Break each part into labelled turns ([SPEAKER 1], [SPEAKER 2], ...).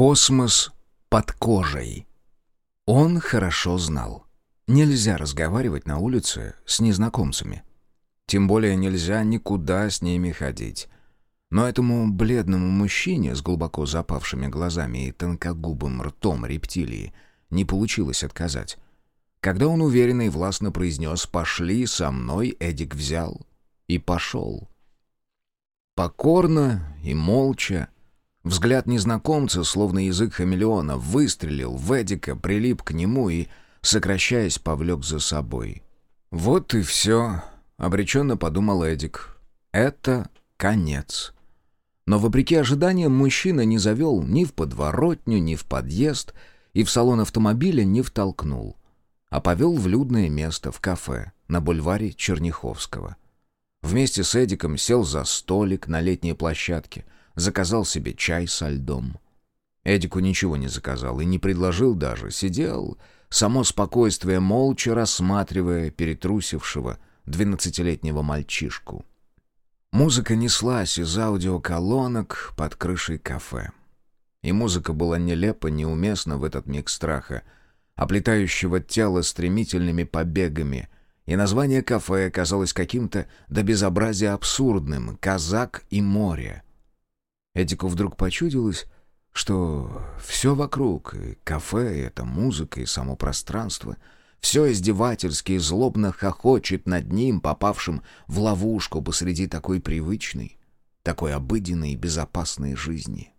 [SPEAKER 1] Космос под кожей. Он хорошо знал. Нельзя разговаривать на улице с незнакомцами. Тем более нельзя никуда с ними ходить. Но этому бледному мужчине с глубоко запавшими глазами и тонкогубым ртом рептилии не получилось отказать. Когда он уверенно и властно произнес «пошли со мной», Эдик взял и пошел. Покорно и молча, взгляд незнакомца, словно язык хамелеона, выстрелил в Эдика, прилип к нему и, сокращаясь, повлек за собой. «Вот и все», — обреченно подумал Эдик. «Это конец». Но, вопреки ожиданиям, мужчина не завел ни в подворотню, ни в подъезд, и в салон автомобиля не втолкнул, а повел в людное место, в кафе, на бульваре Черняховского. Вместе с Эдиком сел за столик на летней площадке, заказал себе чай со льдом. Эдику ничего не заказал и не предложил даже, сидел, само спокойствие молча рассматривая перетрусившего двенадцатилетнего мальчишку. Музыка неслась из аудиоколонок под крышей кафе. И музыка была нелепо, неуместна в этот миг страха, оплетающего тело стремительными побегами, и название кафе казалось каким-то до безобразия абсурдным «Казак и море». Эдику вдруг почудилось, что все вокруг, и кафе, и эта музыка, и само пространство — все издевательски и злобно хохочет над ним, попавшим в ловушку посреди такой привычной, такой обыденной и безопасной жизни.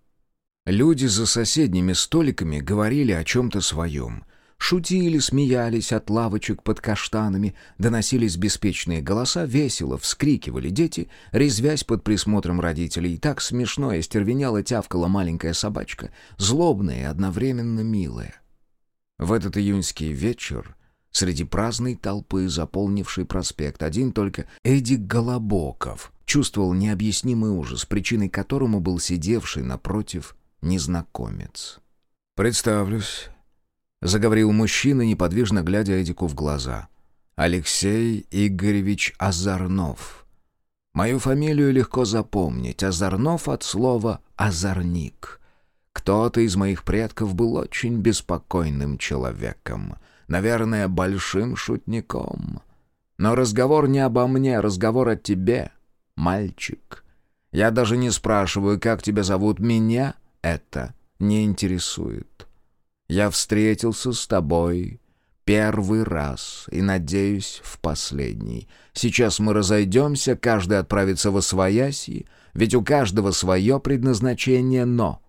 [SPEAKER 1] Люди за соседними столиками говорили о чем-то своем. Шутили, смеялись от лавочек под каштанами, доносились беспечные голоса, весело вскрикивали дети, резвясь под присмотром родителей. И так смешно и стервенело тявкала маленькая собачка, злобная и одновременно милая. В этот июньский вечер Среди праздной толпы, заполнившей проспект, один только Эдик Голобоков чувствовал необъяснимый ужас, причиной которому был сидевший напротив незнакомец. «Представлюсь», — заговорил мужчина, неподвижно глядя Эдику в глаза. «Алексей Игоревич Азарнов. Мою фамилию легко запомнить. Азарнов от слова «озорник». Кто-то из моих предков был очень беспокойным человеком» наверное, большим шутником. Но разговор не обо мне, разговор о тебе, мальчик. Я даже не спрашиваю, как тебя зовут, меня это не интересует. Я встретился с тобой первый раз и, надеюсь, в последний. Сейчас мы разойдемся, каждый отправится во свояси, ведь у каждого свое предназначение, но...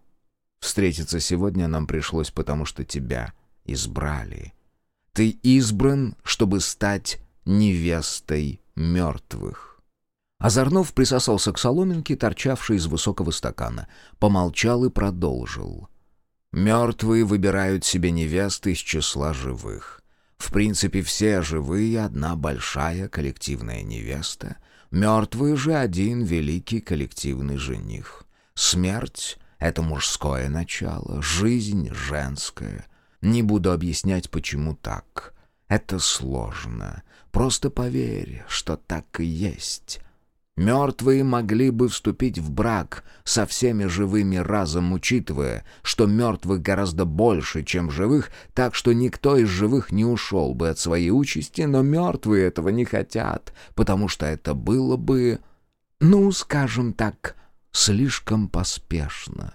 [SPEAKER 1] Встретиться сегодня нам пришлось, потому что тебя избрали. Ты избран, чтобы стать невестой мертвых». Озорнов присосался к соломинке, торчавшей из высокого стакана, помолчал и продолжил. «Мертвые выбирают себе невесты из числа живых. В принципе, все живые — одна большая коллективная невеста, мертвые же — один великий коллективный жених. Смерть — это мужское начало, жизнь — женское, не буду объяснять, почему так. Это сложно. Просто поверь, что так и есть. Мертвые могли бы вступить в брак со всеми живыми разом, учитывая, что мертвых гораздо больше, чем живых, так что никто из живых не ушел бы от своей участи, но мертвые этого не хотят, потому что это было бы, ну, скажем так, слишком поспешно.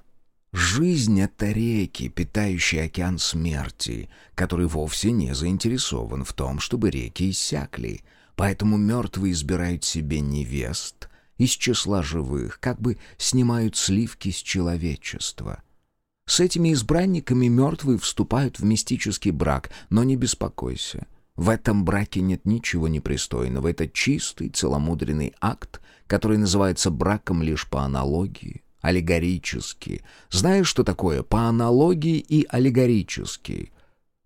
[SPEAKER 1] Жизнь — это реки, питающие океан смерти, который вовсе не заинтересован в том, чтобы реки иссякли. Поэтому мертвые избирают себе невест из числа живых, как бы снимают сливки с человечества. С этими избранниками мертвые вступают в мистический брак, но не беспокойся. В этом браке нет ничего непристойного. Это чистый, целомудренный акт, который называется браком лишь по аналогии аллегорически. Знаешь, что такое по аналогии и аллегорически?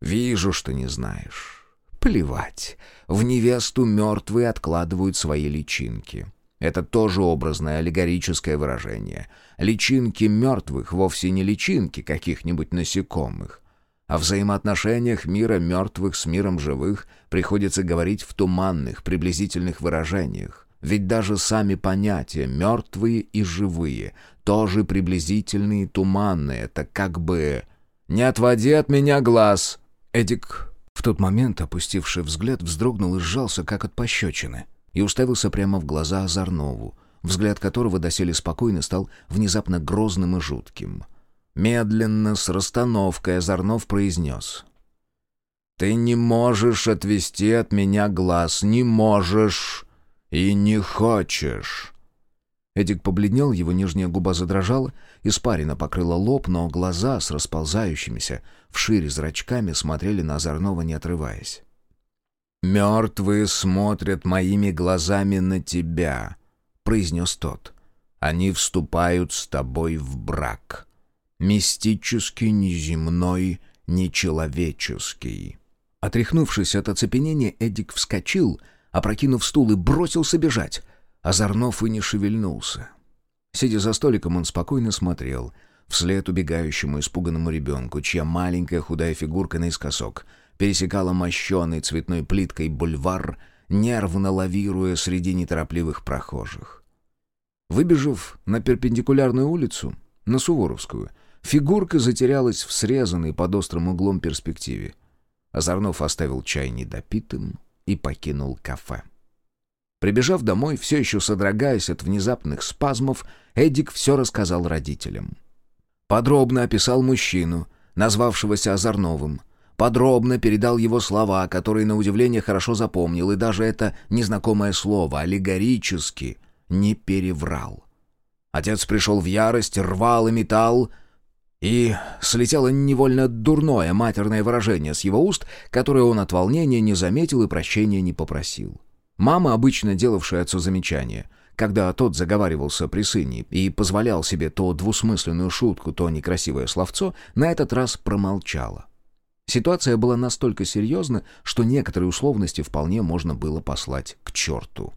[SPEAKER 1] Вижу, что не знаешь. Плевать. В невесту мертвые откладывают свои личинки. Это тоже образное аллегорическое выражение. Личинки мертвых вовсе не личинки каких-нибудь насекомых. О взаимоотношениях мира мертвых с миром живых приходится говорить в туманных, приблизительных выражениях. Ведь даже сами понятия «мертвые» и «живые» тоже приблизительные и туманные. Это как бы «не отводи от меня глаз». Эдик, в тот момент опустивший взгляд, вздрогнул и сжался, как от пощечины, и уставился прямо в глаза Озорнову, взгляд которого доселе спокойно стал внезапно грозным и жутким. Медленно, с расстановкой, Озорнов произнес. «Ты не можешь отвести от меня глаз, не можешь и не хочешь». Эдик побледнел, его нижняя губа задрожала, испарина покрыла лоб, но глаза с расползающимися вшире зрачками смотрели на Озорнова, не отрываясь. «Мертвые смотрят моими глазами на тебя», — произнес тот. «Они вступают с тобой в брак. Мистический, неземной, нечеловеческий». Отряхнувшись от оцепенения, Эдик вскочил, опрокинув стул и бросился бежать. Озорнов и не шевельнулся. Сидя за столиком, он спокойно смотрел вслед убегающему испуганному ребенку, чья маленькая худая фигурка наискосок пересекала мощеный цветной плиткой бульвар, нервно лавируя среди неторопливых прохожих. Выбежав на перпендикулярную улицу, на Суворовскую, фигурка затерялась в срезанной под острым углом перспективе. Озорнов оставил чай недопитым и покинул кафе. Прибежав домой, все еще содрогаясь от внезапных спазмов, Эдик все рассказал родителям. Подробно описал мужчину, назвавшегося Озорновым. Подробно передал его слова, которые, на удивление, хорошо запомнил, и даже это незнакомое слово, аллегорически, не переврал. Отец пришел в ярость, рвал и металл, и слетело невольно дурное матерное выражение с его уст, которое он от волнения не заметил и прощения не попросил. Мама, обычно делавшая отцу замечания, когда тот заговаривался при сыне и позволял себе то двусмысленную шутку, то некрасивое словцо, на этот раз промолчала. Ситуация была настолько серьезна, что некоторые условности вполне можно было послать к черту.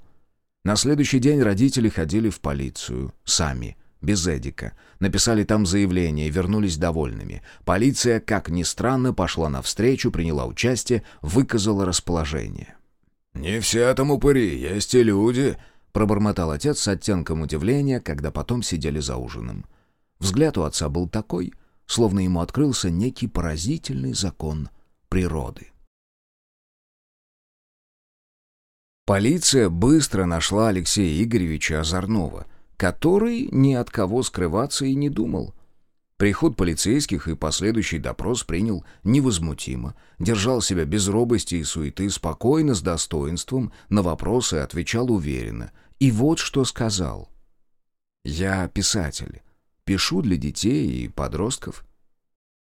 [SPEAKER 1] На следующий день родители ходили в полицию, сами, без Эдика. Написали там заявление вернулись довольными. Полиция, как ни странно, пошла навстречу, приняла участие, выказала расположение.
[SPEAKER 2] «Не все там упыри, есть и люди», —
[SPEAKER 1] пробормотал отец с оттенком удивления, когда потом сидели за ужином. Взгляд у отца был такой, словно ему открылся некий поразительный закон природы. Полиция быстро нашла Алексея Игоревича Озорнова, который ни от кого скрываться и не думал. Приход полицейских и последующий допрос принял невозмутимо, держал себя без робости и суеты, спокойно, с достоинством, на вопросы отвечал уверенно. И вот что сказал. «Я писатель. Пишу для детей и подростков.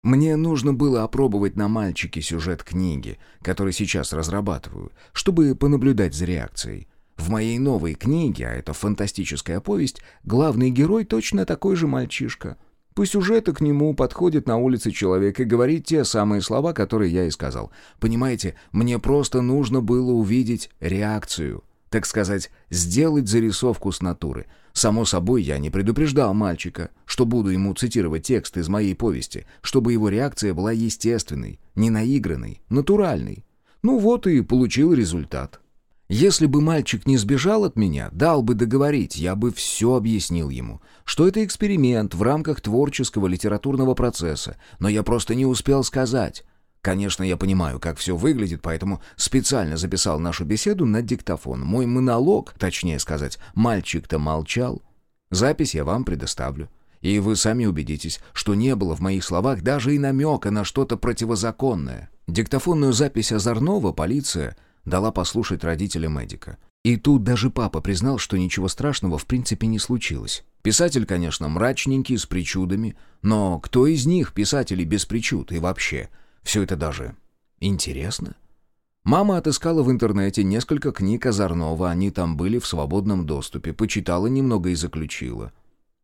[SPEAKER 1] Мне нужно было опробовать на мальчике сюжет книги, который сейчас разрабатываю, чтобы понаблюдать за реакцией. В моей новой книге, а это фантастическая повесть, главный герой точно такой же мальчишка — по сюжету к нему подходит на улице человек и говорит те самые слова, которые я и сказал. Понимаете, мне просто нужно было увидеть реакцию. Так сказать, сделать зарисовку с натуры. Само собой, я не предупреждал мальчика, что буду ему цитировать текст из моей повести, чтобы его реакция была естественной, не наигранной, натуральной. Ну вот и получил результат. Если бы мальчик не сбежал от меня, дал бы договорить, я бы все объяснил ему, что это эксперимент в рамках творческого литературного процесса, но я просто не успел сказать. Конечно, я понимаю, как все выглядит, поэтому специально записал нашу беседу на диктофон. Мой монолог, точнее сказать, мальчик-то молчал. Запись я вам предоставлю. И вы сами убедитесь, что не было в моих словах даже и намека на что-то противозаконное. Диктофонную запись Озорнова полиция дала послушать родителям Эдика. И тут даже папа признал, что ничего страшного в принципе не случилось. Писатель, конечно, мрачненький, с причудами, но кто из них писателей без причуд и вообще? Все это даже интересно. Мама отыскала в интернете несколько книг Озорнова, они там были в свободном доступе, почитала немного и заключила.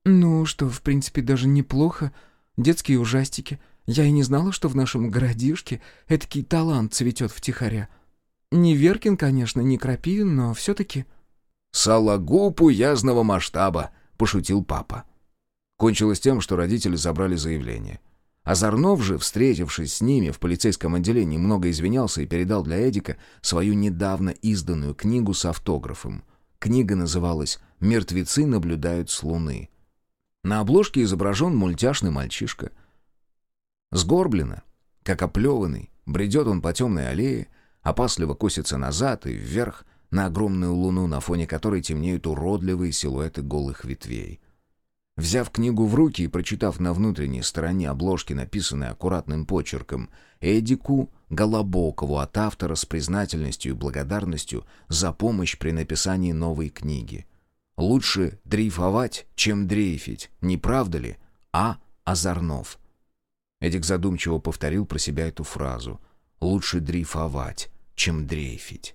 [SPEAKER 3] «Ну, что, в принципе, даже неплохо. Детские ужастики. Я и не знала, что в нашем городишке этакий талант цветет втихаря. Не Веркин, конечно, не Крапивин, но все-таки...»
[SPEAKER 1] «Сологуб уязного масштаба», — пошутил папа. Кончилось тем, что родители забрали заявление. Озорнов же, встретившись с ними в полицейском отделении, много извинялся и передал для Эдика свою недавно изданную книгу с автографом. Книга называлась «Мертвецы наблюдают с Луны». На обложке изображен мультяшный мальчишка. Сгорбленно, как оплеванный, бредет он по темной аллее, опасливо косится назад и вверх на огромную луну, на фоне которой темнеют уродливые силуэты голых ветвей. Взяв книгу в руки и прочитав на внутренней стороне обложки, написанной аккуратным почерком, Эдику Голобокову от автора с признательностью и благодарностью за помощь при написании новой книги. «Лучше дрейфовать, чем дрейфить, не правда ли?» А. Озорнов. Эдик задумчиво повторил про себя эту фразу. «Лучше дрейфовать, чем дрейфить».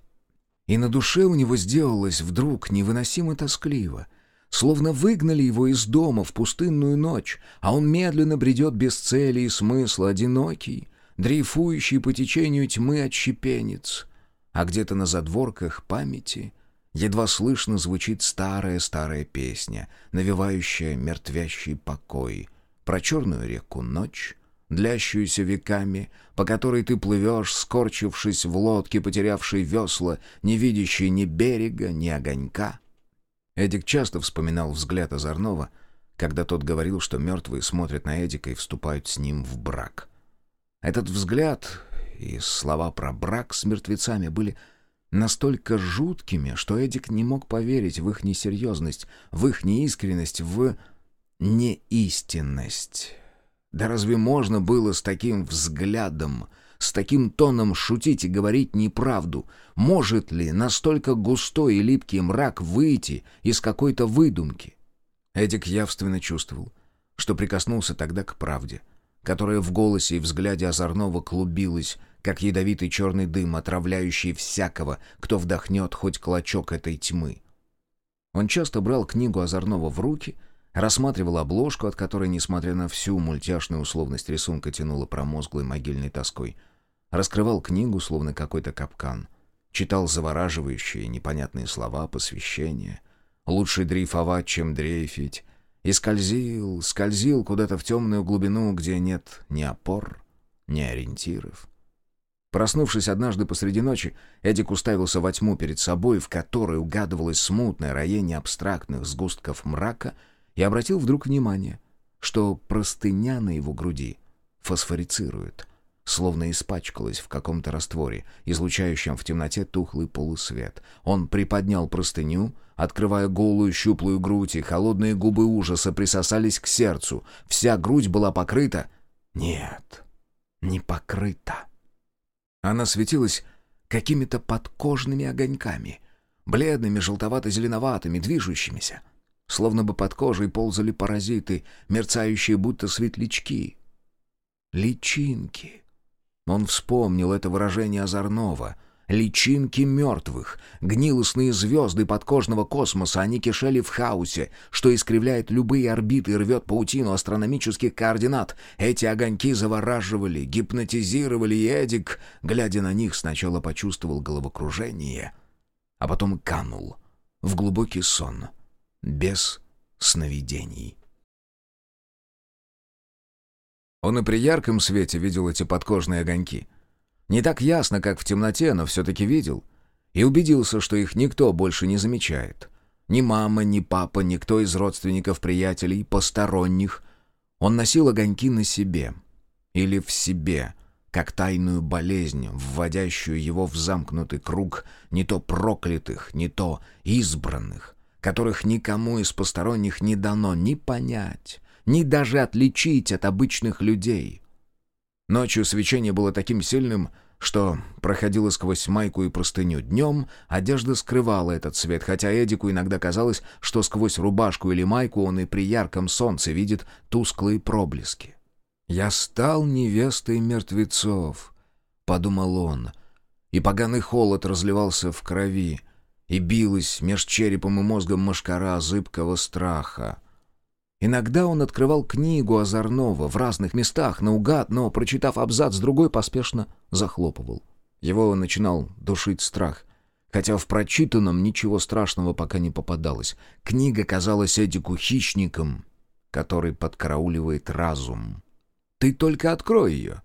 [SPEAKER 1] И на душе у него сделалось вдруг невыносимо тоскливо — Словно выгнали его из дома в пустынную ночь, а он медленно бредет без цели и смысла, одинокий, дрейфующий по течению тьмы отщепенец. А где-то на задворках памяти едва слышно звучит старая-старая песня, навевающая мертвящий покой, про черную реку ночь, длящуюся веками, по которой ты плывешь, скорчившись в лодке, потерявшей весла, не видящей ни берега, ни огонька. Эдик часто вспоминал взгляд Озорнова, когда тот говорил, что мертвые смотрят на Эдика и вступают с ним в брак. Этот взгляд и слова про брак с мертвецами были настолько жуткими, что Эдик не мог поверить в их несерьезность, в их неискренность, в неистинность. Да разве можно было с таким взглядом с таким тоном шутить и говорить неправду? Может ли настолько густой и липкий мрак выйти из какой-то выдумки? Эдик явственно чувствовал, что прикоснулся тогда к правде, которая в голосе и взгляде озорного клубилась, как ядовитый черный дым, отравляющий всякого, кто вдохнет хоть клочок этой тьмы. Он часто брал книгу озорного в руки — рассматривал обложку, от которой, несмотря на всю мультяшную условность рисунка, тянула промозглой могильной тоской раскрывал книгу, словно какой-то капкан, читал завораживающие непонятные слова, посвящения. Лучше дрейфовать, чем дрейфить. И скользил, скользил куда-то в темную глубину, где нет ни опор, ни ориентиров. Проснувшись однажды посреди ночи, Эдик уставился во тьму перед собой, в которой угадывалось смутное роение абстрактных сгустков мрака, и обратил вдруг внимание, что простыня на его груди фосфорицирует — словно испачкалась в каком-то растворе, излучающем в темноте тухлый полусвет. Он приподнял простыню, открывая голую щуплую грудь, и холодные губы ужаса присосались к сердцу. Вся грудь была покрыта... Нет, не покрыта. Она светилась какими-то подкожными огоньками, бледными, желтовато-зеленоватыми, движущимися. Словно бы под кожей ползали паразиты, мерцающие будто светлячки. Личинки. Он вспомнил это выражение озорного. Личинки мертвых, гнилостные звезды подкожного космоса, они кишели в хаосе, что искривляет любые орбиты и рвет паутину астрономических координат. Эти огоньки завораживали, гипнотизировали, и Эдик, глядя на них, сначала почувствовал головокружение, а потом канул в глубокий сон, без сновидений. Он и при ярком свете видел эти подкожные огоньки. Не так ясно, как в темноте, но все-таки видел. И убедился, что их никто больше не замечает. Ни мама, ни папа, никто из родственников, приятелей, посторонних. Он носил огоньки на себе. Или в себе, как тайную болезнь, вводящую его в замкнутый круг не то проклятых, не то избранных, которых никому из посторонних не дано ни понять, ни даже отличить от обычных людей. Ночью свечение было таким сильным, что проходило сквозь майку и простыню. Днем одежда скрывала этот свет, хотя Эдику иногда казалось, что сквозь рубашку или майку он и при ярком солнце видит тусклые проблески. «Я стал невестой мертвецов», — подумал он, и поганый холод разливался в крови, и билась меж черепом и мозгом мошкара зыбкого страха. Иногда он открывал книгу Озорнова в разных местах, наугад, но, прочитав абзац, другой поспешно захлопывал. Его начинал душить страх. Хотя в прочитанном ничего страшного пока не попадалось. Книга казалась Эдику хищником, который подкарауливает разум. «Ты только открой ее.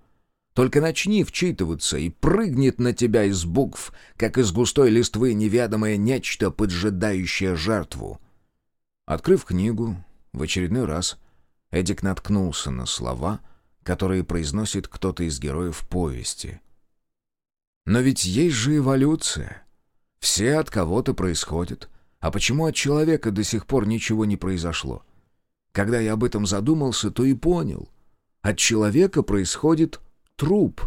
[SPEAKER 1] Только начни вчитываться, и прыгнет на тебя из букв, как из густой листвы неведомое нечто, поджидающее жертву. Открыв книгу, в очередной раз Эдик наткнулся на слова, которые произносит кто-то из героев повести. Но ведь есть же эволюция. Все от кого-то происходят. А почему от человека до сих пор ничего не произошло? Когда я об этом задумался, то и понял. От человека происходит труп.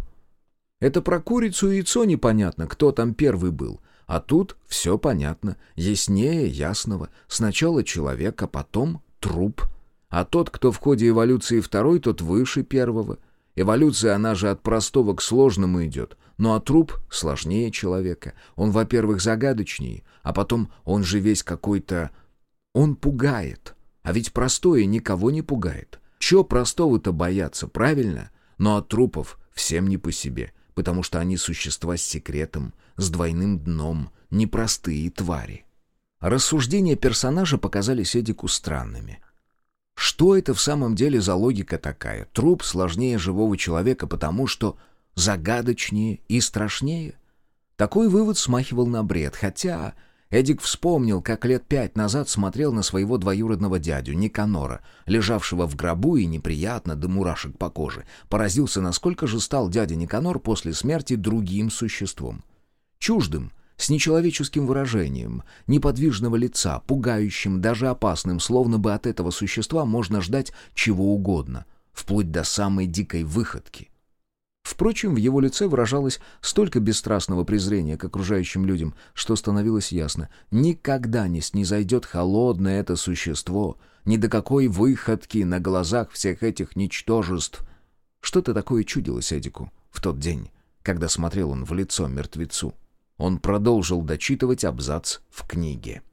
[SPEAKER 1] Это про курицу и яйцо непонятно, кто там первый был. А тут все понятно, яснее ясного. Сначала человек, а потом труп. А тот, кто в ходе эволюции второй, тот выше первого. Эволюция, она же от простого к сложному идет. Ну а труп сложнее человека. Он, во-первых, загадочнее, а потом он же весь какой-то... Он пугает. А ведь простое никого не пугает. Че простого-то бояться, правильно? Но от трупов всем не по себе, потому что они существа с секретом, с двойным дном, непростые твари. Рассуждения персонажа показались Эдику странными. Что это в самом деле за логика такая? Труп сложнее живого человека, потому что загадочнее и страшнее? Такой вывод смахивал на бред, хотя Эдик вспомнил, как лет пять назад смотрел на своего двоюродного дядю, Никанора, лежавшего в гробу и неприятно до мурашек по коже. Поразился, насколько же стал дядя Никанор после смерти другим существом. Чуждым, с нечеловеческим выражением, неподвижного лица, пугающим, даже опасным, словно бы от этого существа можно ждать чего угодно, вплоть до самой дикой выходки. Впрочем, в его лице выражалось столько бесстрастного презрения к окружающим людям, что становилось ясно, никогда не снизойдет холодное это существо, ни до какой выходки на глазах всех этих ничтожеств. Что-то такое чудилось Эдику в тот день, когда смотрел он в лицо мертвецу. Он продолжил дочитывать абзац в книге.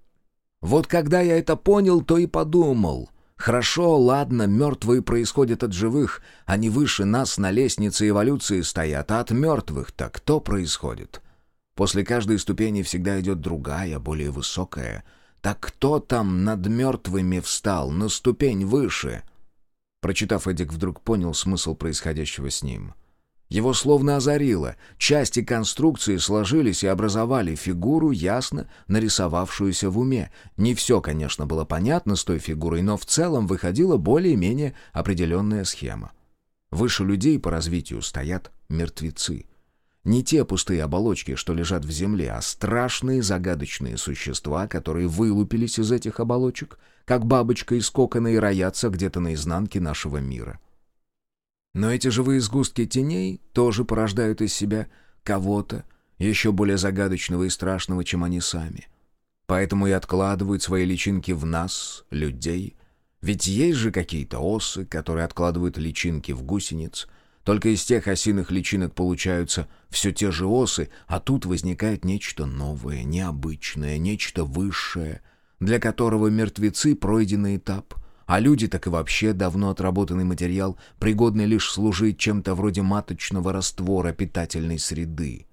[SPEAKER 1] «Вот когда я это понял, то и подумал». Хорошо, ладно, мертвые происходят от живых, они выше нас на лестнице эволюции стоят, а от мертвых-то кто происходит? После каждой ступени всегда идет другая, более высокая. Так кто там над мертвыми встал, на ступень выше?» Прочитав, Эдик вдруг понял смысл происходящего с ним — его словно озарило. Части конструкции сложились и образовали фигуру, ясно нарисовавшуюся в уме. Не все, конечно, было понятно с той фигурой, но в целом выходила более-менее определенная схема. Выше людей по развитию стоят мертвецы. Не те пустые оболочки, что лежат в земле, а страшные загадочные существа, которые вылупились из этих оболочек, как бабочка из кокона и роятся где-то на изнанке нашего мира. Но эти живые сгустки теней тоже порождают из себя кого-то, еще более загадочного и страшного, чем они сами. Поэтому и откладывают свои личинки в нас, людей. Ведь есть же какие-то осы, которые откладывают личинки в гусениц. Только из тех осиных личинок получаются все те же осы, а тут возникает нечто новое, необычное, нечто высшее, для которого мертвецы — пройденный этап — а люди так и вообще давно отработанный материал, пригодный лишь служить чем-то вроде маточного раствора питательной среды.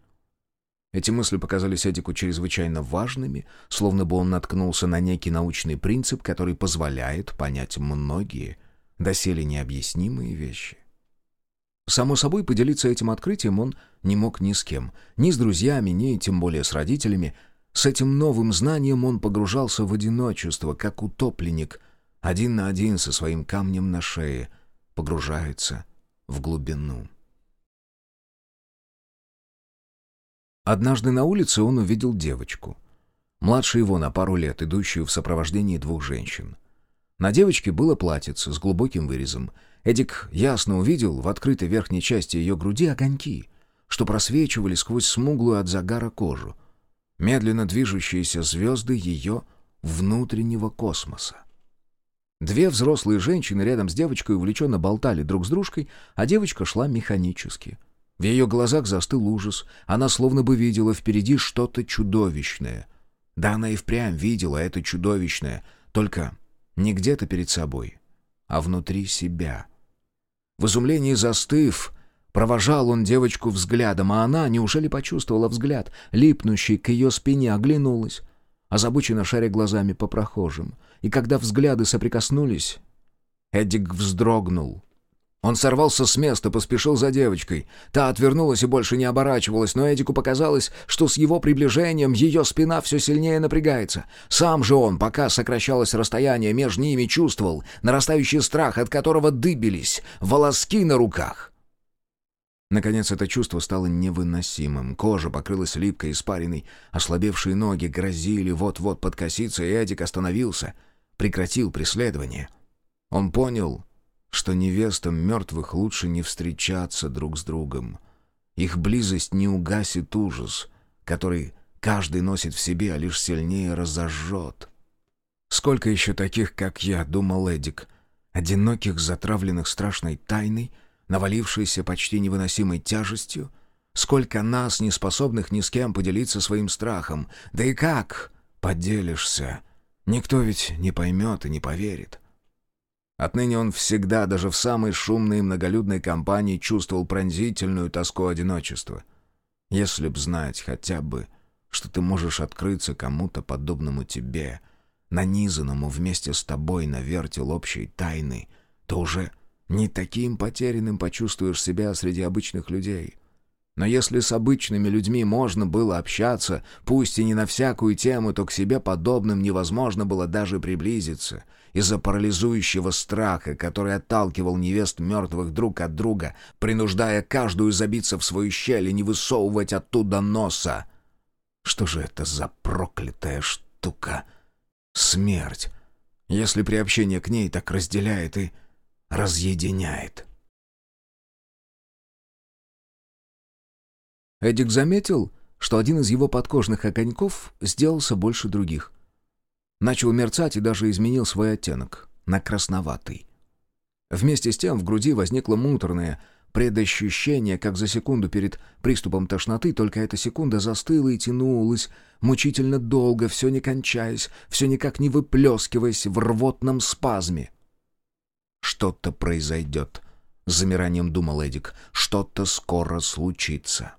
[SPEAKER 1] Эти мысли показались Эдику чрезвычайно важными, словно бы он наткнулся на некий научный принцип, который позволяет понять многие, доселе необъяснимые вещи. Само собой, поделиться этим открытием он не мог ни с кем, ни с друзьями, ни тем более с родителями. С этим новым знанием он погружался в одиночество, как утопленник — один на один со своим камнем на шее, погружается в глубину. Однажды на улице он увидел девочку. Младше его на пару лет, идущую в сопровождении двух женщин. На девочке было платьице с глубоким вырезом. Эдик ясно увидел в открытой верхней части ее груди огоньки, что просвечивали сквозь смуглую от загара кожу. Медленно движущиеся звезды ее внутреннего космоса. Две взрослые женщины рядом с девочкой увлеченно болтали друг с дружкой, а девочка шла механически. В ее глазах застыл ужас. Она словно бы видела впереди что-то чудовищное. Да, она и впрямь видела это чудовищное, только не где-то перед собой, а внутри себя. В изумлении застыв, провожал он девочку взглядом, а она, неужели почувствовала взгляд, липнущий к ее спине, оглянулась, озабоченно шаря глазами по прохожим — и когда взгляды соприкоснулись, Эдик вздрогнул. Он сорвался с места, поспешил за девочкой. Та отвернулась и больше не оборачивалась, но Эдику показалось, что с его приближением ее спина все сильнее напрягается. Сам же он, пока сокращалось расстояние между ними, чувствовал нарастающий страх, от которого дыбились волоски на руках. Наконец это чувство стало невыносимым. Кожа покрылась липкой испариной, ослабевшие ноги грозили вот-вот подкоситься, и Эдик остановился, прекратил преследование. Он понял, что невестам мертвых лучше не встречаться друг с другом. Их близость не угасит ужас, который каждый носит в себе, а лишь сильнее разожжет. «Сколько еще таких, как я?» — думал Эдик. «Одиноких, затравленных страшной тайной — навалившейся почти невыносимой тяжестью? Сколько нас, не способных ни с кем поделиться своим страхом? Да и как поделишься? Никто ведь не поймет и не поверит. Отныне он всегда, даже в самой шумной и многолюдной компании, чувствовал пронзительную тоску одиночества. Если б знать хотя бы, что ты можешь открыться кому-то подобному тебе, нанизанному вместе с тобой на вертел общей тайны, то уже не таким потерянным почувствуешь себя среди обычных людей. Но если с обычными людьми можно было общаться, пусть и не на всякую тему, то к себе подобным невозможно было даже приблизиться из-за парализующего страха, который отталкивал невест мертвых друг от друга, принуждая каждую забиться в свою щель и не высовывать оттуда носа. Что же это за проклятая штука? Смерть. Если приобщение к ней так разделяет и разъединяет. Эдик заметил, что один из его подкожных огоньков сделался больше других. Начал мерцать и даже изменил свой оттенок на красноватый. Вместе с тем в груди возникло муторное предощущение, как за секунду перед приступом тошноты, только эта секунда застыла и тянулась, мучительно долго, все не кончаясь, все никак не выплескиваясь в рвотном спазме. Что-то произойдет. С замиранием думал Эдик. Что-то скоро случится.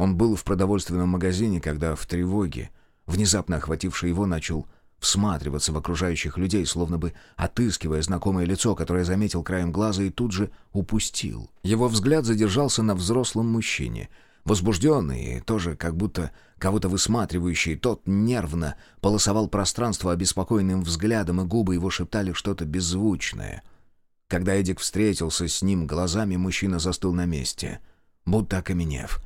[SPEAKER 1] Он был в продовольственном магазине, когда в тревоге, внезапно охвативший его, начал всматриваться в окружающих людей, словно бы отыскивая знакомое лицо, которое заметил краем глаза и тут же упустил. Его взгляд задержался на взрослом мужчине — Возбужденный и тоже как будто кого-то высматривающий, тот нервно полосовал пространство обеспокоенным взглядом, и губы его шептали что-то беззвучное. Когда Эдик встретился с ним глазами, мужчина застыл на месте, будто окаменев.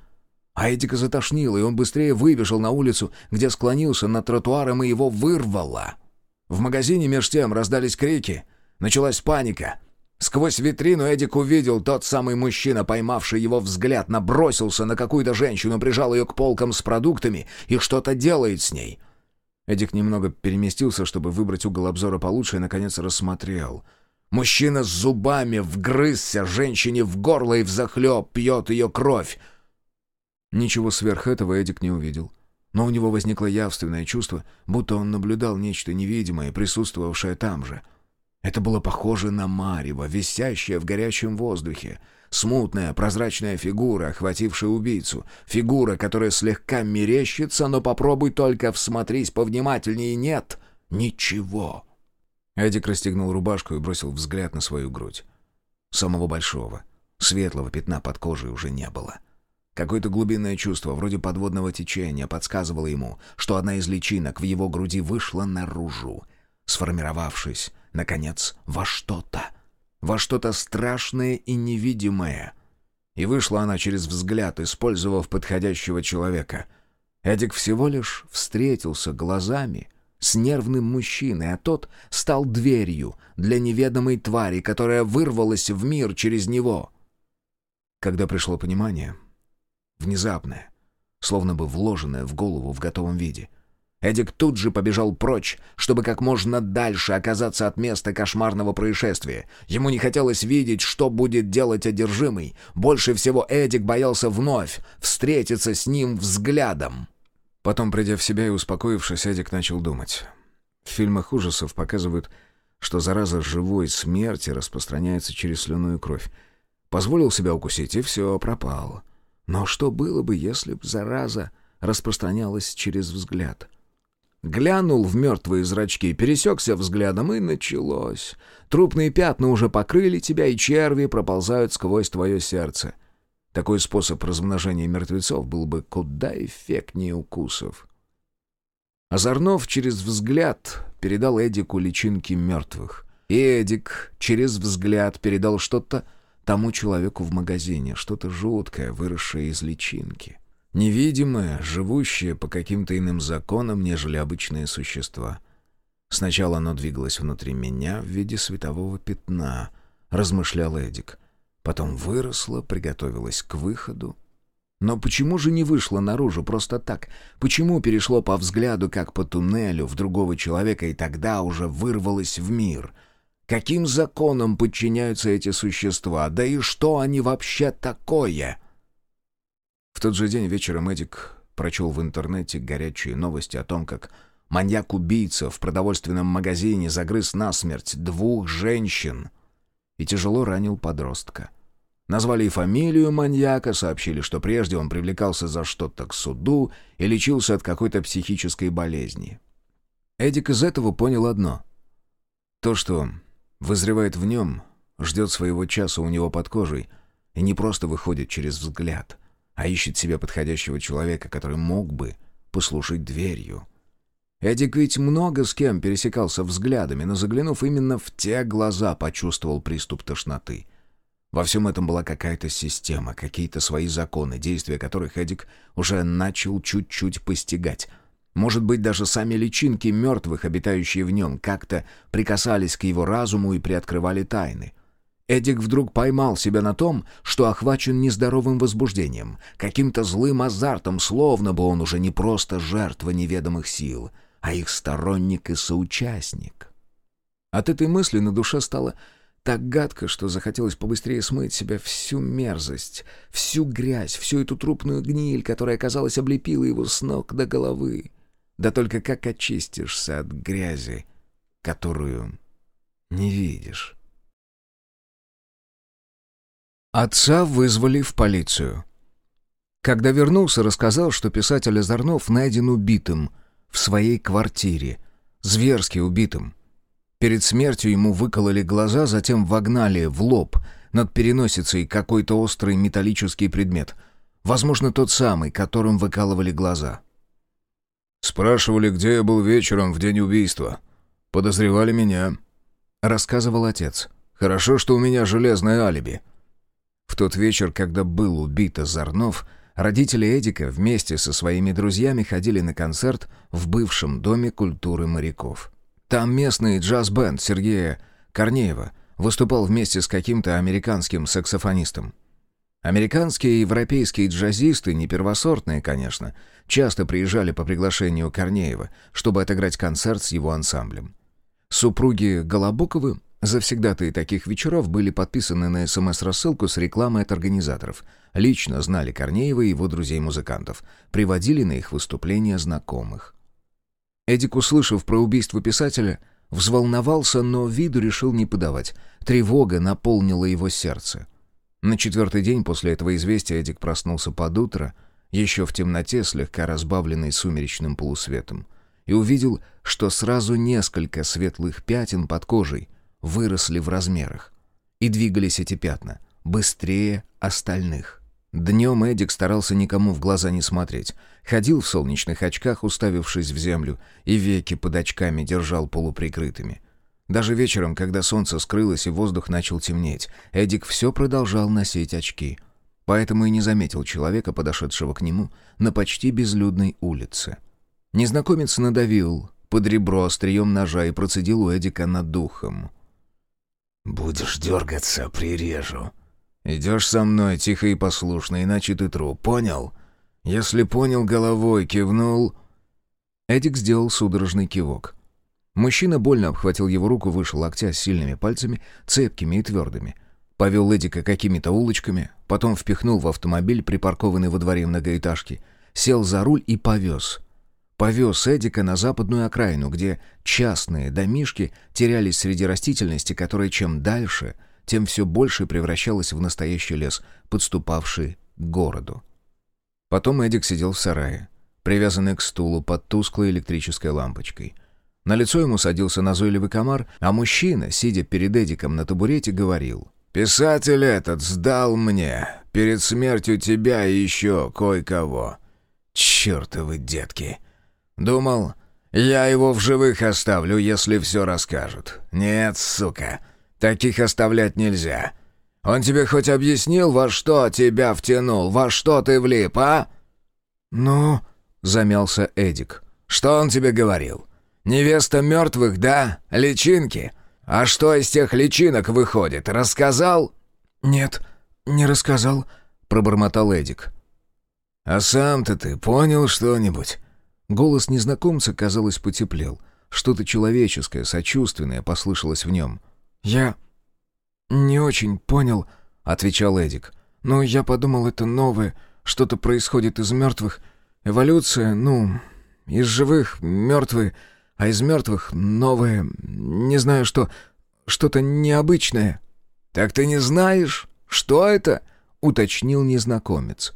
[SPEAKER 1] А Эдика затошнило, и он быстрее выбежал на улицу, где склонился над тротуаром, и его вырвало. В магазине меж тем раздались крики. Началась паника. Сквозь витрину Эдик увидел тот самый мужчина, поймавший его взгляд, набросился на какую-то женщину, прижал ее к полкам с продуктами и что-то делает с ней. Эдик немного переместился, чтобы выбрать угол обзора получше, и, наконец, рассмотрел. Мужчина с зубами вгрызся женщине в горло и взахлеб пьет ее кровь. Ничего сверх этого Эдик не увидел. Но у него возникло явственное чувство, будто он наблюдал нечто невидимое, присутствовавшее там же — это было похоже на марево, висящее в горячем воздухе. Смутная, прозрачная фигура, охватившая убийцу. Фигура, которая слегка мерещится, но попробуй только всмотрись повнимательнее. Нет, ничего. Эдик расстегнул рубашку и бросил взгляд на свою грудь. Самого большого, светлого пятна под кожей уже не было. Какое-то глубинное чувство, вроде подводного течения, подсказывало ему, что одна из личинок в его груди вышла наружу, сформировавшись наконец, во что-то. Во что-то страшное и невидимое. И вышла она через взгляд, использовав подходящего человека. Эдик всего лишь встретился глазами с нервным мужчиной, а тот стал дверью для неведомой твари, которая вырвалась в мир через него. Когда пришло понимание, внезапное, словно бы вложенное в голову в готовом виде — Эдик тут же побежал прочь, чтобы как можно дальше оказаться от места кошмарного происшествия. Ему не хотелось видеть, что будет делать одержимый. Больше всего Эдик боялся вновь встретиться с ним взглядом. Потом, придя в себя и успокоившись, Эдик начал думать. В фильмах ужасов показывают, что зараза живой смерти распространяется через слюну и кровь. Позволил себя укусить, и все, пропал. Но что было бы, если б зараза распространялась через взгляд? глянул в мертвые зрачки, пересекся взглядом, и началось. Трупные пятна уже покрыли тебя, и черви проползают сквозь твое сердце. Такой способ размножения мертвецов был бы куда эффектнее укусов. Озорнов через взгляд передал Эдику личинки мертвых. И Эдик через взгляд передал что-то тому человеку в магазине, что-то жуткое, выросшее из личинки. Невидимое, живущее по каким-то иным законам, нежели обычные существа. Сначала оно двигалось внутри меня в виде светового пятна, размышлял Эдик. Потом выросло, приготовилось к выходу. Но почему же не вышло наружу просто так? Почему перешло по взгляду, как по туннелю, в другого человека, и тогда уже вырвалось в мир? Каким законам подчиняются эти существа? Да и что они вообще такое? В тот же день вечером Эдик прочел в интернете горячие новости о том, как маньяк-убийца в продовольственном магазине загрыз насмерть двух женщин и тяжело ранил подростка. Назвали и фамилию маньяка, сообщили, что прежде он привлекался за что-то к суду и лечился от какой-то психической болезни. Эдик из этого понял одно. То, что вызревает в нем, ждет своего часа у него под кожей и не просто выходит через взгляд, а ищет себе подходящего человека, который мог бы послужить дверью. Эдик ведь много с кем пересекался взглядами, но заглянув именно в те глаза, почувствовал приступ тошноты — во всем этом была какая-то система, какие-то свои законы, действия которых Эдик уже начал чуть-чуть постигать. Может быть, даже сами личинки мертвых, обитающие в нем, как-то прикасались к его разуму и приоткрывали тайны. Эдик вдруг поймал себя на том, что охвачен нездоровым возбуждением, каким-то злым азартом, словно бы он уже не просто жертва неведомых сил, а их сторонник и соучастник. От этой мысли на душе стало так гадко, что захотелось побыстрее смыть себя всю мерзость, всю грязь, всю эту трупную гниль, которая, казалось, облепила его с ног до головы. Да только как очистишься от грязи, которую не видишь? Отца вызвали в полицию. Когда вернулся, рассказал, что писатель Озорнов найден убитым в своей квартире, зверски убитым. Перед смертью ему выкололи глаза, затем вогнали в лоб над переносицей какой-то острый металлический предмет. Возможно, тот самый, которым выкалывали глаза.
[SPEAKER 2] «Спрашивали, где я был вечером в день убийства. Подозревали меня», — рассказывал отец. «Хорошо, что у меня железное алиби».
[SPEAKER 1] В тот вечер, когда был убит Озорнов, родители Эдика вместе со своими друзьями ходили на концерт в бывшем доме культуры моряков. Там местный джаз-бенд Сергея Корнеева выступал вместе с каким-то американским саксофонистом. Американские и европейские джазисты, не первосортные, конечно, часто приезжали по приглашению Корнеева, чтобы отыграть концерт с его ансамблем. Супруги Голобуковы, завсегдатые таких вечеров, были подписаны на СМС-рассылку с рекламой от организаторов. Лично знали Корнеева и его друзей-музыкантов, приводили на их выступления знакомых. Эдик, услышав про убийство писателя, взволновался, но виду решил не подавать. Тревога наполнила его сердце. На четвертый день после этого известия Эдик проснулся под утро, еще в темноте, слегка разбавленной сумеречным полусветом, и увидел, что сразу несколько светлых пятен под кожей выросли в размерах. И двигались эти пятна быстрее остальных. Днем Эдик старался никому в глаза не смотреть. Ходил в солнечных очках, уставившись в землю, и веки под очками держал полуприкрытыми. Даже вечером, когда солнце скрылось и воздух начал темнеть, Эдик все продолжал носить очки. Поэтому и не заметил человека, подошедшего к нему, на почти безлюдной улице. Незнакомец надавил под ребро острием ножа и процедил у Эдика над духом.
[SPEAKER 2] «Будешь дергаться, прирежу»,
[SPEAKER 1] «Идешь со мной, тихо и послушно, иначе ты труп, понял?» «Если понял головой, кивнул...» Эдик сделал судорожный кивок. Мужчина больно обхватил его руку выше локтя с сильными пальцами, цепкими и твердыми. Повел Эдика какими-то улочками, потом впихнул в автомобиль, припаркованный во дворе многоэтажки, сел за руль и повез. Повез Эдика на западную окраину, где частные домишки терялись среди растительности, которая чем дальше, тем все больше превращалась в настоящий лес, подступавший к городу. Потом Эдик сидел в сарае. привязанный к стулу под тусклой электрической лампочкой. На лицо ему садился назойливый комар, а мужчина, сидя перед Эдиком на табурете, говорил. «Писатель этот сдал мне перед смертью тебя и еще кое-кого. Чертовы детки! Думал, я его в живых оставлю, если все расскажут. Нет, сука, таких оставлять нельзя. Он тебе хоть объяснил, во что тебя втянул, во что ты влип, а?»
[SPEAKER 3] «Ну...» — замялся Эдик.
[SPEAKER 1] «Что он тебе говорил? Невеста мертвых, да? Личинки? А что из тех личинок выходит, рассказал?»
[SPEAKER 3] «Нет, не рассказал», — пробормотал Эдик.
[SPEAKER 1] «А сам-то ты понял что-нибудь?»
[SPEAKER 2] Голос незнакомца, казалось, потеплел. Что-то человеческое, сочувственное послышалось в нем.
[SPEAKER 3] «Я не очень понял», — отвечал Эдик. «Но я подумал, это новое, что-то происходит из мертвых. Эволюция, ну, из живых мертвые, а из мертвых новое, не знаю что, что-то необычное».
[SPEAKER 1] «Так ты не знаешь, что это?» — уточнил незнакомец.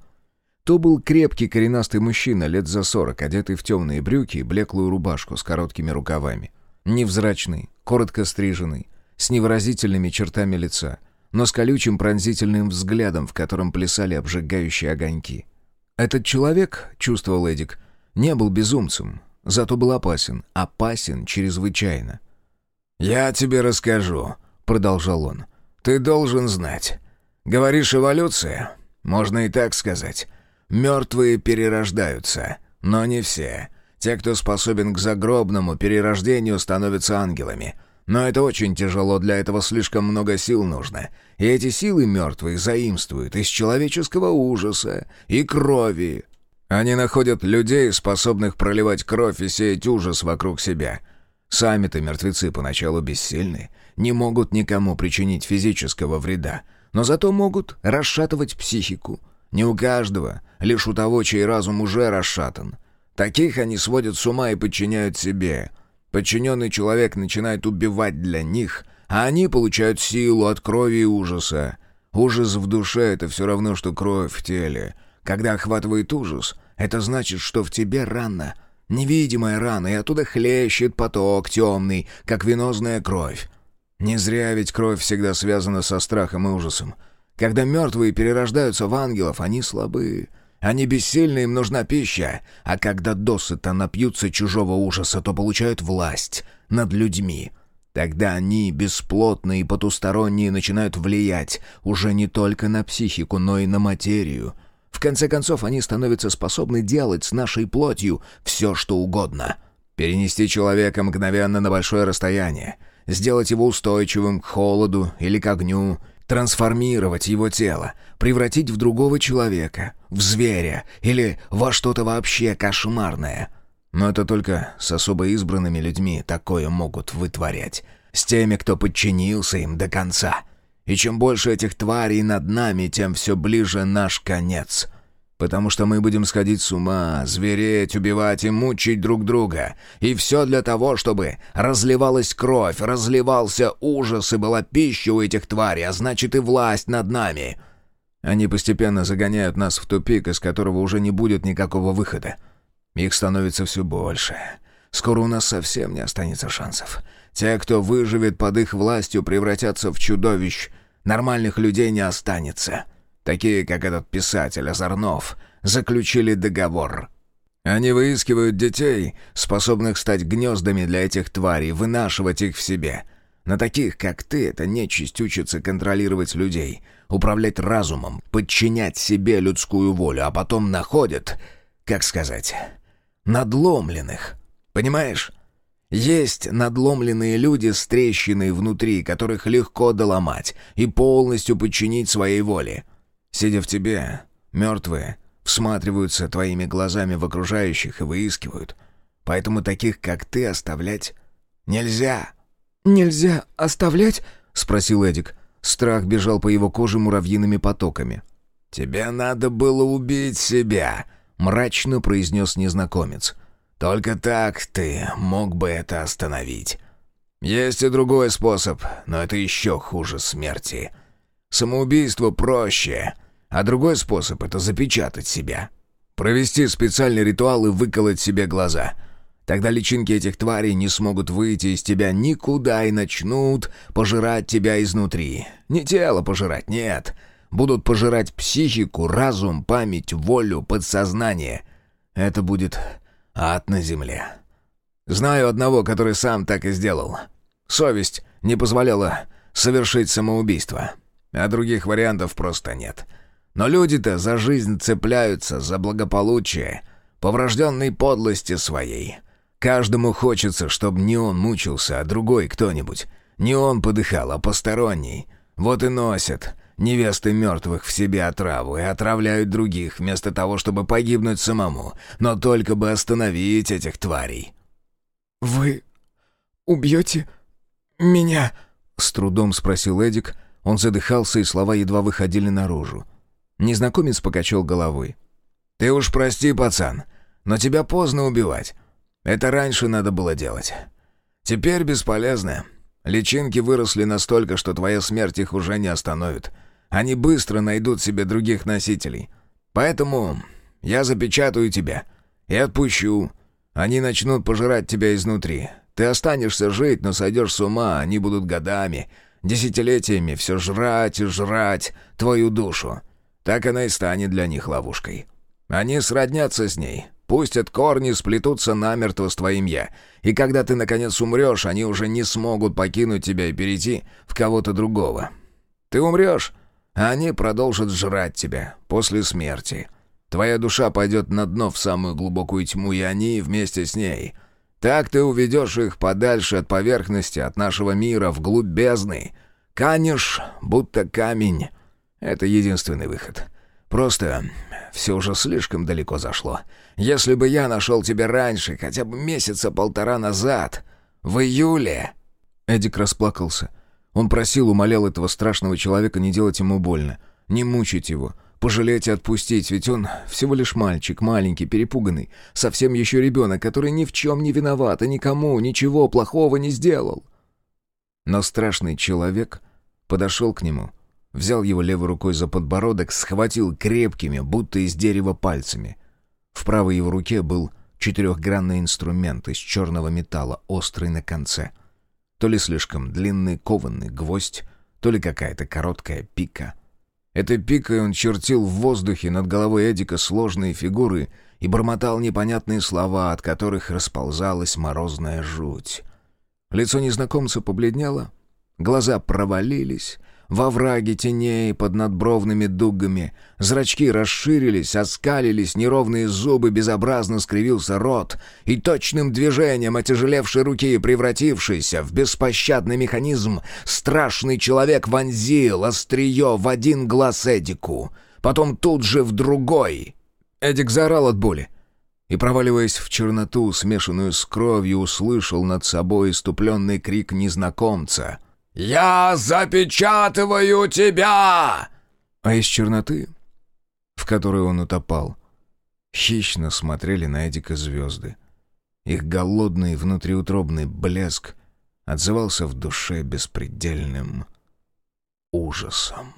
[SPEAKER 2] То был крепкий коренастый мужчина лет за сорок, одетый в темные брюки и блеклую рубашку с короткими рукавами. Невзрачный, коротко стриженный, с невыразительными чертами лица, но с колючим пронзительным взглядом, в котором плясали обжигающие огоньки. Этот человек, чувствовал Эдик, не был безумцем, зато был опасен, опасен чрезвычайно.
[SPEAKER 1] «Я тебе расскажу», — продолжал он. «Ты должен знать. Говоришь, эволюция? Можно и так сказать. Мертвые перерождаются, но не все. Те, кто способен к загробному перерождению, становятся ангелами. Но это очень тяжело, для этого слишком много сил нужно. И эти силы мертвые заимствуют из человеческого ужаса и крови. Они находят людей, способных проливать кровь и сеять ужас вокруг себя. Сами-то мертвецы поначалу бессильны, не могут никому причинить физического вреда, но зато могут расшатывать психику, не у каждого, лишь у того, чей разум уже расшатан. Таких они сводят с ума и подчиняют себе. Подчиненный человек начинает убивать для них, а они получают силу от крови и ужаса. Ужас в душе — это все равно, что кровь в теле. Когда охватывает ужас, это значит, что в тебе рана. Невидимая рана, и оттуда хлещет поток темный, как венозная кровь. Не зря ведь кровь всегда связана со страхом и ужасом. Когда мертвые перерождаются в ангелов, они слабы. Они бессильны, им нужна пища. А когда досыта напьются чужого ужаса, то получают власть над людьми. Тогда они, бесплотные и потусторонние, начинают влиять уже не только на психику, но и на материю. В конце концов, они становятся способны делать с нашей плотью все, что угодно. Перенести человека мгновенно на большое расстояние, сделать его устойчивым к холоду или к огню — трансформировать его тело, превратить в другого человека, в зверя или во что-то вообще кошмарное. Но это только с особо избранными людьми такое могут вытворять. С теми, кто подчинился им до конца. И чем больше этих тварей над нами, тем все ближе наш конец. Потому что мы будем сходить с ума, звереть, убивать и мучить друг друга. И все для того, чтобы разливалась кровь, разливался ужас и была пища у этих тварей, а значит и власть над нами. Они постепенно загоняют нас в тупик, из которого уже не будет никакого выхода. Их становится все больше. Скоро у нас совсем не останется шансов. Те, кто выживет под их властью, превратятся в чудовищ. Нормальных людей не останется. Такие, как этот писатель Озорнов, заключили договор. Они выискивают детей, способных стать гнездами для этих тварей, вынашивать их в себе. На таких, как ты, эта нечисть учится контролировать людей, управлять разумом, подчинять себе людскую волю, а потом находят, как сказать, надломленных. Понимаешь? Есть надломленные люди с трещиной внутри, которых легко доломать и полностью подчинить своей воле. Сидя в тебе, мертвые всматриваются твоими глазами в окружающих и выискивают. Поэтому таких, как ты, оставлять нельзя».
[SPEAKER 3] «Нельзя оставлять?»
[SPEAKER 2] — спросил Эдик. Страх бежал по его коже муравьиными потоками.
[SPEAKER 1] «Тебе надо было убить себя», — мрачно произнес незнакомец. «Только так ты мог бы это остановить. Есть и другой способ, но это еще хуже смерти. Самоубийство проще, а другой способ — это запечатать себя. Провести специальный ритуал и выколоть себе глаза. Тогда личинки этих тварей не смогут выйти из тебя никуда и начнут пожирать тебя изнутри. Не тело пожирать, нет. Будут пожирать психику, разум, память, волю, подсознание. Это будет ад на земле. Знаю одного, который сам так и сделал. Совесть не позволяла совершить самоубийство. А других вариантов просто нет. Но люди-то за жизнь цепляются, за благополучие, по врожденной подлости своей. Каждому хочется, чтобы не он мучился, а другой кто-нибудь. Не он подыхал, а посторонний. Вот и носят невесты мертвых в себе отраву и отравляют других, вместо того, чтобы погибнуть самому, но только бы остановить этих тварей.
[SPEAKER 3] «Вы убьете меня?»
[SPEAKER 2] — с трудом спросил Эдик. Он задыхался, и слова едва выходили наружу. Незнакомец покачал головой.
[SPEAKER 1] «Ты уж прости, пацан, но тебя поздно убивать. Это раньше надо было делать. Теперь бесполезно. Личинки выросли настолько, что твоя смерть их уже не остановит. Они быстро найдут себе других носителей. Поэтому я запечатаю тебя и отпущу. Они начнут пожирать тебя изнутри. Ты останешься жить, но сойдешь с ума, они будут годами, десятилетиями все жрать и жрать твою душу. Так она и станет для них ловушкой. Они сроднятся с ней, пустят корни, сплетутся намертво с твоим «я». И когда ты, наконец, умрешь, они уже не смогут покинуть тебя и перейти в кого-то другого. Ты умрешь, они продолжат жрать тебя после смерти. Твоя душа пойдет на дно в самую глубокую тьму, и они вместе с ней. Так ты уведешь их подальше от поверхности, от нашего мира, вглубь бездны. Канешь, будто камень. Это единственный выход. Просто все уже слишком далеко зашло. Если бы я нашел тебя раньше, хотя бы месяца полтора назад, в июле...»
[SPEAKER 2] Эдик расплакался. Он просил, умолял этого страшного человека не делать ему больно, не мучить его, пожалеть и отпустить, ведь он всего лишь мальчик, маленький, перепуганный, совсем еще ребенок, который ни в чем не виноват и никому ничего плохого не сделал. Но страшный человек подошел к нему, взял его левой рукой за подбородок, схватил крепкими, будто из дерева пальцами. В правой его руке был четырехгранный инструмент из черного металла, острый на конце — то ли слишком длинный кованный гвоздь, то ли какая-то короткая пика. Этой пикой он чертил в воздухе над головой Эдика сложные фигуры и бормотал непонятные слова, от которых расползалась морозная жуть. Лицо незнакомца побледнело, глаза провалились, во враге теней под надбровными дугами. Зрачки расширились, оскалились, неровные зубы, безобразно скривился рот, и точным движением отяжелевшей руки, превратившийся в беспощадный механизм, страшный человек вонзил острие в один глаз Эдику, потом тут же в другой. Эдик заорал от боли и, проваливаясь в черноту, смешанную с кровью, услышал над собой иступленный крик незнакомца — «Я запечатываю тебя!» А из черноты, в которой он утопал, хищно смотрели на Эдика звезды. Их голодный внутриутробный блеск отзывался в душе беспредельным ужасом.